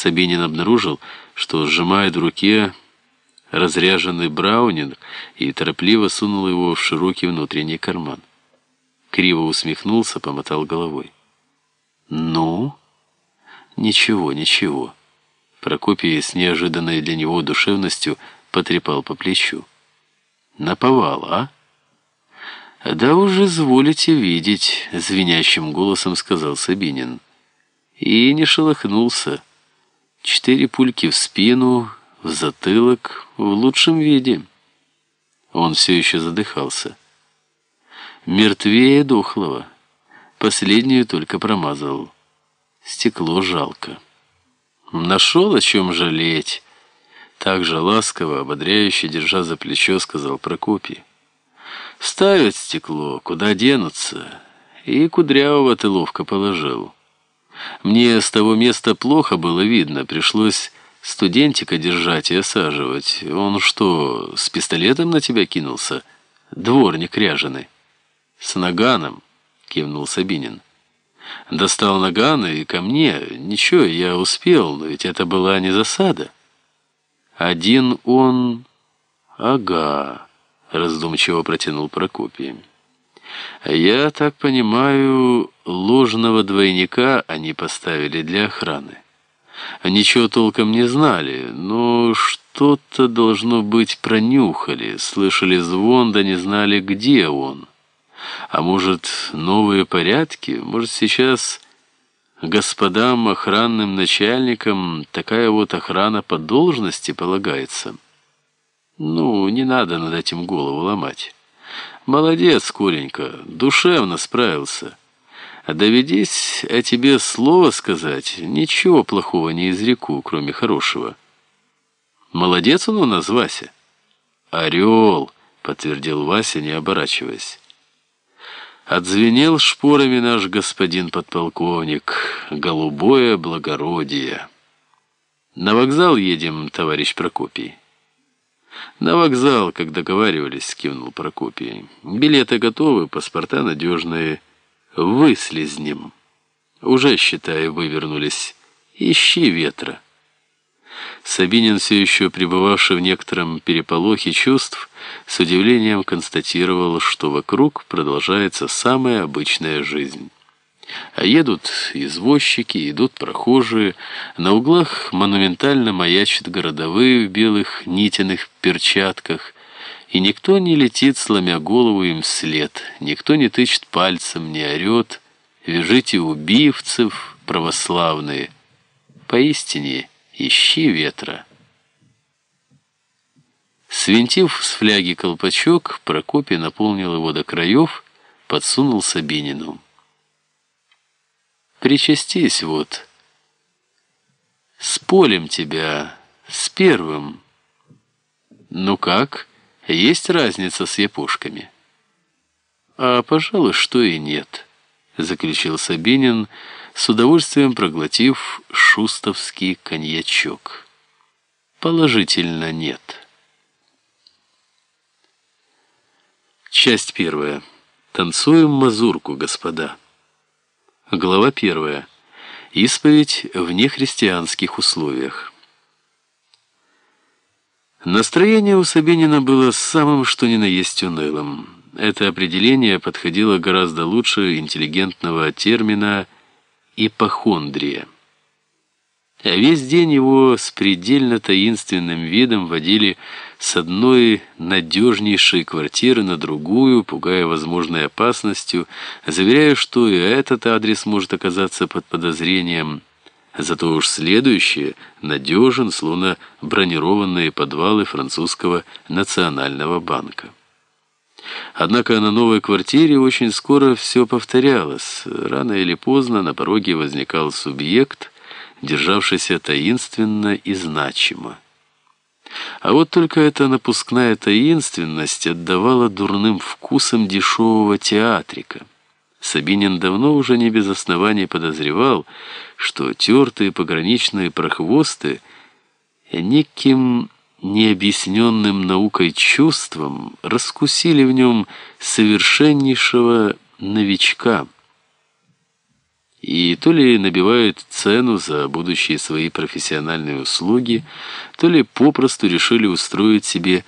Сабинин обнаружил, что сжимает в руке разряженный браунинг и торопливо сунул его в широкий внутренний карман. Криво усмехнулся, помотал головой. «Ну?» «Ничего, ничего». Прокопий с неожиданной для него душевностью потрепал по плечу. «Наповал, а?» «Да уже изволите видеть», — звенящим голосом сказал Сабинин. И не шелохнулся. Четыре пульки в спину, в затылок, в лучшем виде. Он все еще задыхался. Мертвее дохлого. Последнюю только промазал. Стекло жалко. Нашел о чем жалеть. Так же ласково, ободряюще, держа за плечо, сказал Прокопий. Ставят стекло, куда денутся. И кудрявого ты ловко положил. Мне с того места плохо было видно, пришлось студентика держать и осаживать. Он что, с пистолетом на тебя кинулся? Дворник ряженый. С наганом, кивнул Сабинин. Достал наган и ко мне. Ничего, я успел, но ведь это была не засада. Один он... Ага, раздумчиво протянул Прокопий. Я так понимаю, ложного двойника они поставили для охраны. Ничего толком не знали, но что-то, должно быть, пронюхали, слышали звон, да не знали, где он. А может, новые порядки? Может, сейчас господам охранным начальникам такая вот охрана по должности полагается? Ну, не надо над этим голову ломать. Молодец, Коленька, душевно справился. А доведись о тебе слово сказать, ничего плохого не изреку, кроме хорошего. Молодец он у нас, Вася. Орел, подтвердил Вася, не оборачиваясь. Отзвенел шпорами наш господин подполковник, голубое благородие. На вокзал едем, товарищ Прокопий. «На вокзал, как договаривались», — кивнул Прокопий. «Билеты готовы, паспорта надежные. Выслизнем. Уже, считай, вывернулись. Ищи ветра». Сабинин, все еще пребывавший в некотором переполохе чувств, с удивлением констатировал, что вокруг продолжается самая обычная жизнь. Едут извозчики, идут прохожие, на углах монументально маячат городовые в белых нитяных перчатках, и никто не летит, сломя голову им вслед, никто не тычет пальцем, не орет, «Вяжите убивцев, православные!» Поистине, ищи ветра. Свинтив с фляги колпачок, Прокопий наполнил его до краев, подсунул Сабинину. Причастись вот. С полем тебя, с первым. Ну как, есть разница с япушками? А, пожалуй, что и нет, заключил Сабинин, с удовольствием проглотив шустовский коньячок. Положительно нет. Часть первая. Танцуем мазурку, господа. Глава первая. Исповедь в нехристианских условиях. Настроение у Сабинина было самым что ни на есть унылым. Это определение подходило гораздо лучше интеллигентного термина «ипохондрия». А весь день его с предельно таинственным видом водили с одной надежнейшей квартиры на другую, пугая возможной опасностью, заверяя, что и этот адрес может оказаться под подозрением. Зато уж следующее надежен, словно бронированные подвалы французского национального банка. Однако на новой квартире очень скоро все повторялось. Рано или поздно на пороге возникал субъект – державшийся таинственно и значимо. А вот только эта напускная таинственность отдавала дурным вкусом дешевого театрика. Сабинин давно уже не без оснований подозревал, что тертые пограничные прохвосты неким необъясненным наукой чувством раскусили в нем совершеннейшего новичка – и то ли набивают цену за будущие свои профессиональные услуги, то ли попросту решили устроить себе